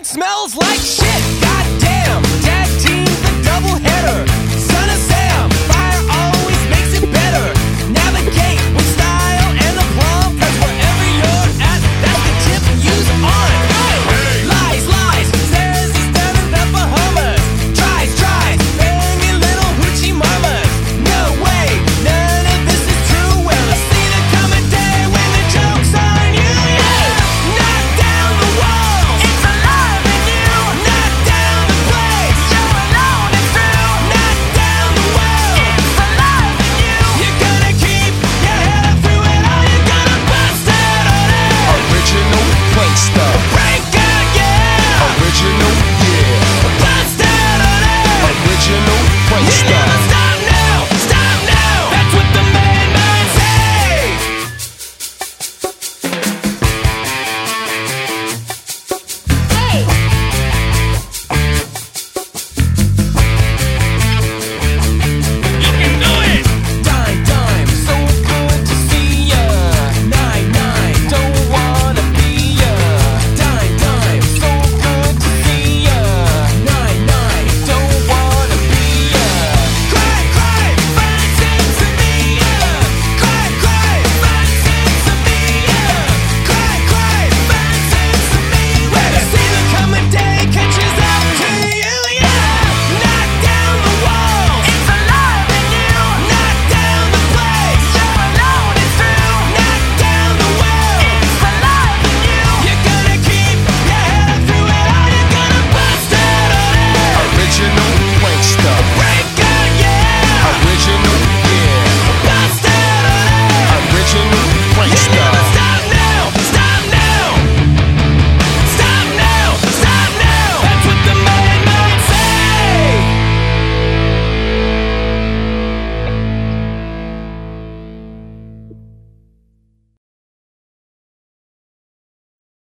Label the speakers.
Speaker 1: it smells like shit.